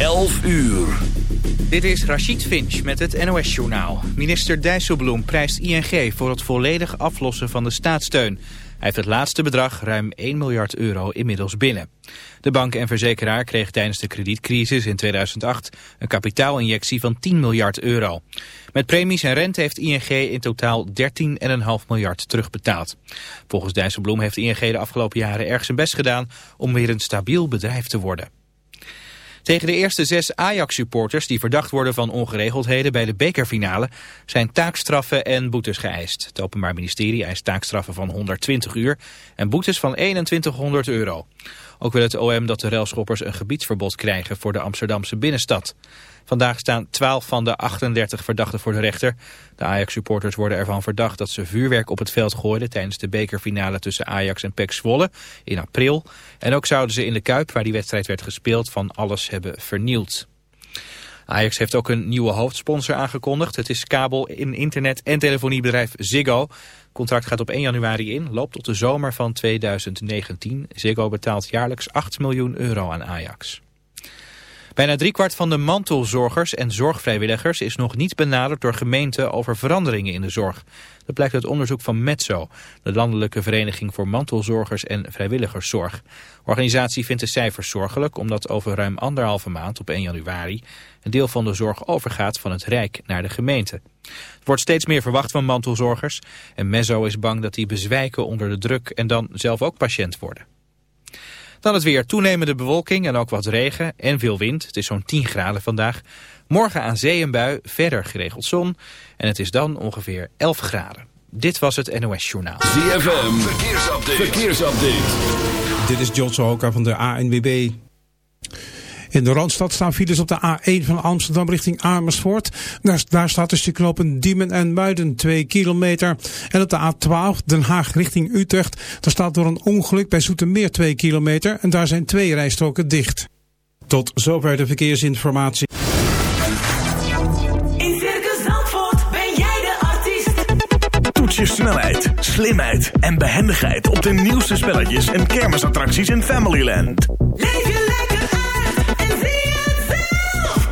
11 uur. Dit is Rachid Finch met het NOS-journaal. Minister Dijsselbloem prijst ING voor het volledig aflossen van de staatssteun. Hij heeft het laatste bedrag, ruim 1 miljard euro, inmiddels binnen. De bank en verzekeraar kreeg tijdens de kredietcrisis in 2008 een kapitaalinjectie van 10 miljard euro. Met premies en rente heeft ING in totaal 13,5 miljard terugbetaald. Volgens Dijsselbloem heeft ING de afgelopen jaren erg zijn best gedaan om weer een stabiel bedrijf te worden. Tegen de eerste zes Ajax-supporters die verdacht worden van ongeregeldheden bij de bekerfinale zijn taakstraffen en boetes geëist. Het Openbaar Ministerie eist taakstraffen van 120 uur en boetes van 2100 euro. Ook wil het OM dat de railschoppers een gebiedsverbod krijgen voor de Amsterdamse binnenstad. Vandaag staan 12 van de 38 verdachten voor de rechter. De Ajax-supporters worden ervan verdacht dat ze vuurwerk op het veld gooiden... tijdens de bekerfinale tussen Ajax en PEC Zwolle in april. En ook zouden ze in de Kuip, waar die wedstrijd werd gespeeld, van alles hebben vernield. Ajax heeft ook een nieuwe hoofdsponsor aangekondigd. Het is kabel, in internet en telefoniebedrijf Ziggo. Contract gaat op 1 januari in, loopt tot de zomer van 2019. Ziggo betaalt jaarlijks 8 miljoen euro aan Ajax. Bijna driekwart van de mantelzorgers en zorgvrijwilligers is nog niet benaderd door gemeenten over veranderingen in de zorg. Dat blijkt uit onderzoek van Metso, de landelijke vereniging voor mantelzorgers en vrijwilligerszorg. De organisatie vindt de cijfers zorgelijk omdat over ruim anderhalve maand op 1 januari een deel van de zorg overgaat van het Rijk naar de gemeente. Er wordt steeds meer verwacht van mantelzorgers en Metso is bang dat die bezwijken onder de druk en dan zelf ook patiënt worden. Dan het weer toenemende bewolking en ook wat regen en veel wind. Het is zo'n 10 graden vandaag. Morgen aan zee en bui, verder geregeld zon. En het is dan ongeveer 11 graden. Dit was het NOS Journaal. ZFM, verkeersupdate. verkeersupdate. Dit is John Sohoka van de ANWB. In de Randstad staan files op de A1 van Amsterdam richting Amersfoort. Daar, daar staat tussen knopen Diemen en Muiden 2 kilometer. En op de A12 Den Haag richting Utrecht. Daar staat door een ongeluk bij Zoetermeer 2 kilometer. En daar zijn twee rijstroken dicht. Tot zover de verkeersinformatie. In Circus Zandvoort ben jij de artiest. Toets je snelheid, slimheid en behendigheid op de nieuwste spelletjes en kermisattracties in Familyland. Leef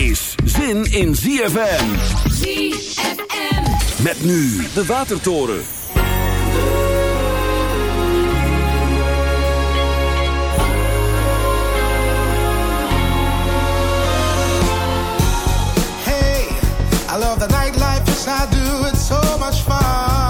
is zin in ZFM. ZFM. Met nu de Watertoren. Hey, I love the nightlife, yes I do. It's so much fun.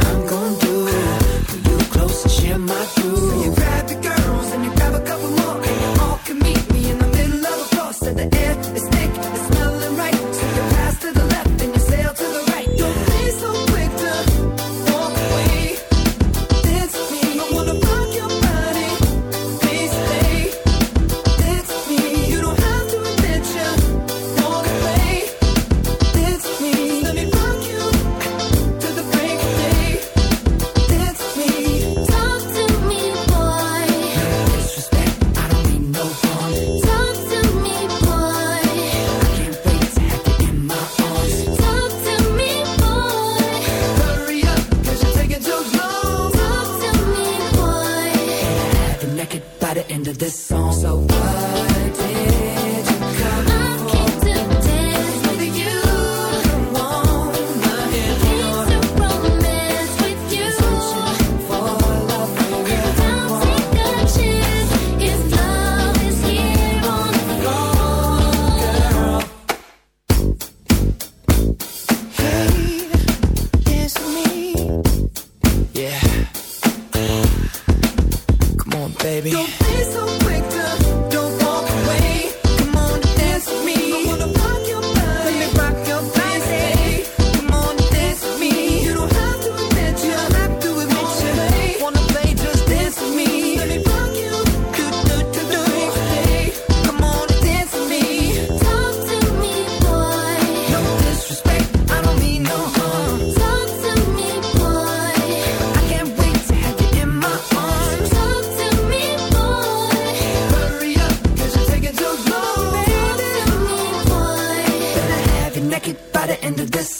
I'm gonna do. Pull you close and share my truth. So you grab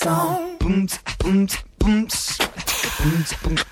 strong. Boom, boom, boom, boom, boom, boom.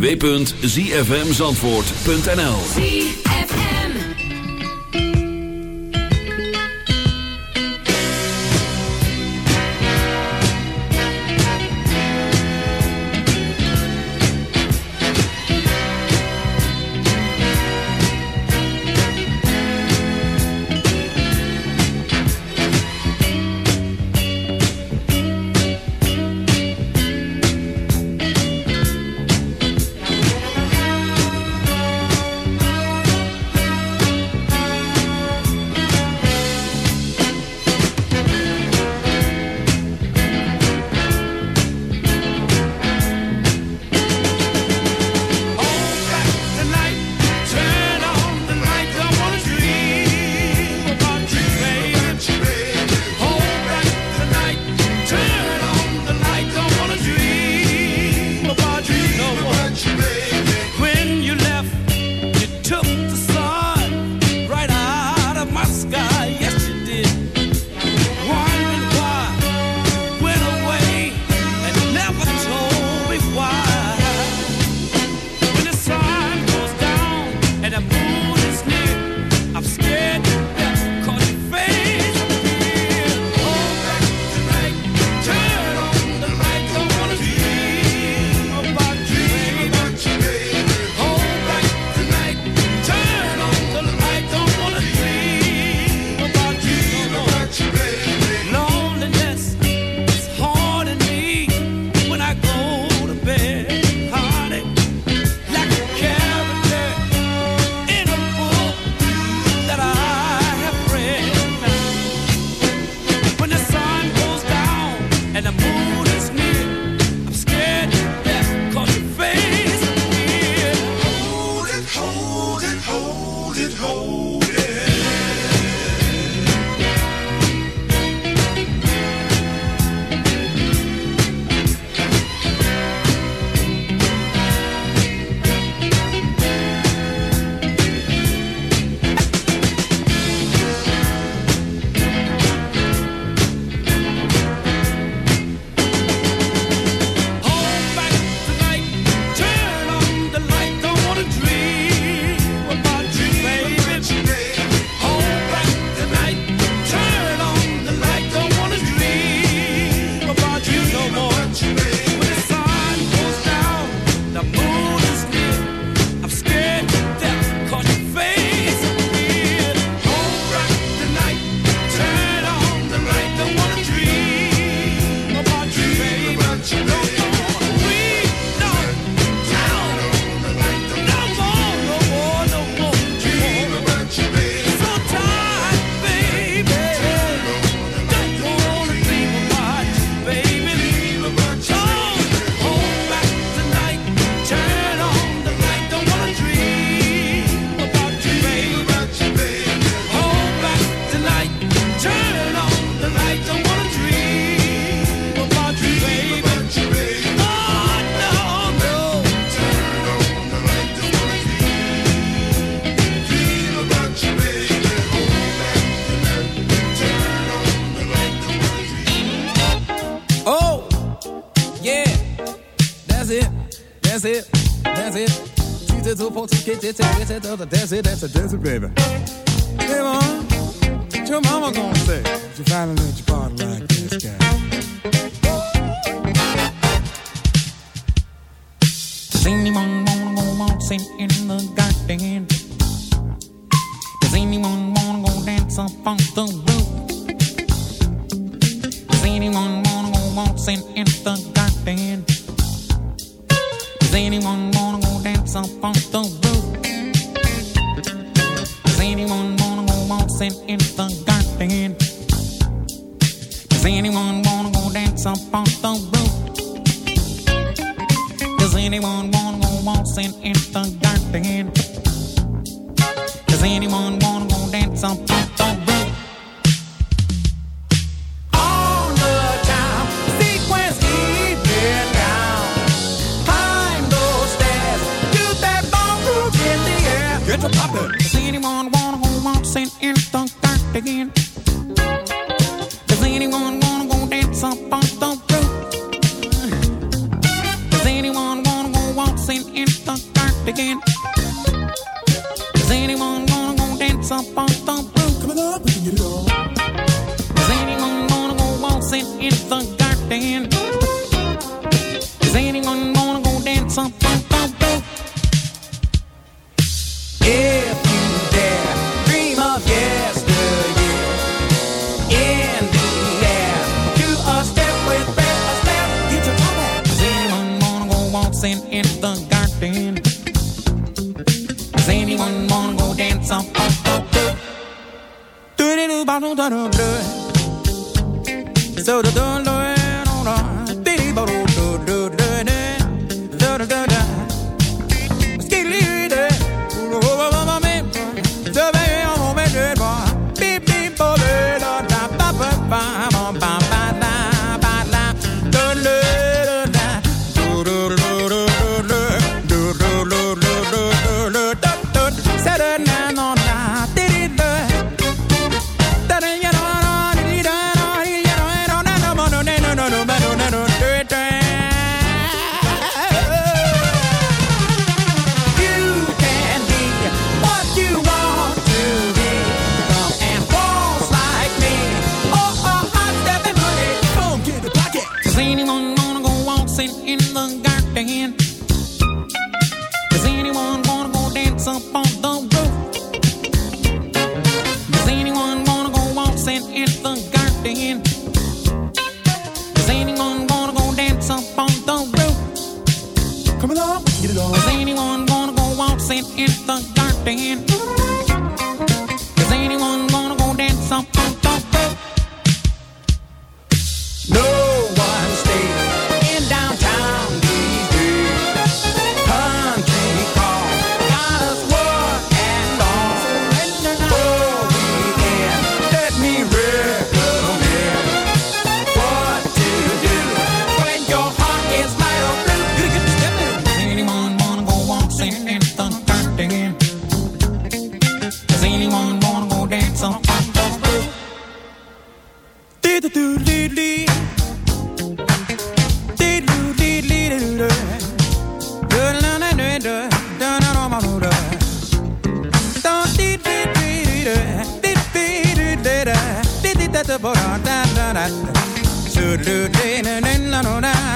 www.zfmzandvoort.nl desert. She said so folks get it. That's it. and the. That's a desert, baby. Hey, mom, what your mama gonna say? You finally let your body like this guy. Does anyone wanna go waltzing in the garden? Does anyone wanna go dance up on the roof? Does anyone wanna go waltzing in the garden? Does anyone wanna up on the? Does anyone wanna go dancing in the garden? Does anyone wanna go dance up on the roof? Does anyone wanna go dancing in the garden? so don't, don't da en da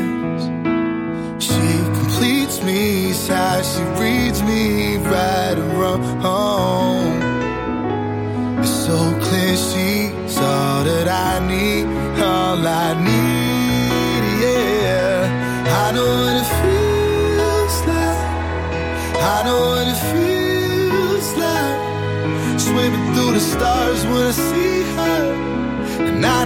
Me, sighs, she reads me right wrong. It's so clear she's all that I need, all I need, yeah. I know what it feels like. I know what it feels like. Swimming through the stars when I see her. And I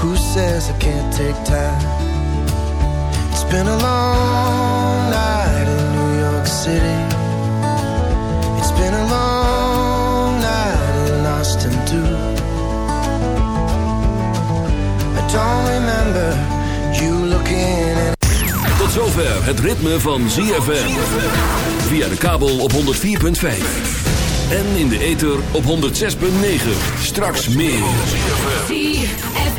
Who says I can't take time? It's been a long night in New York City. It's been a long night in Lost and Do. I don't remember you looking at Tot zover het ritme van ZFM. Via de kabel op 104.5. En in de ether op 106.9. Straks meer.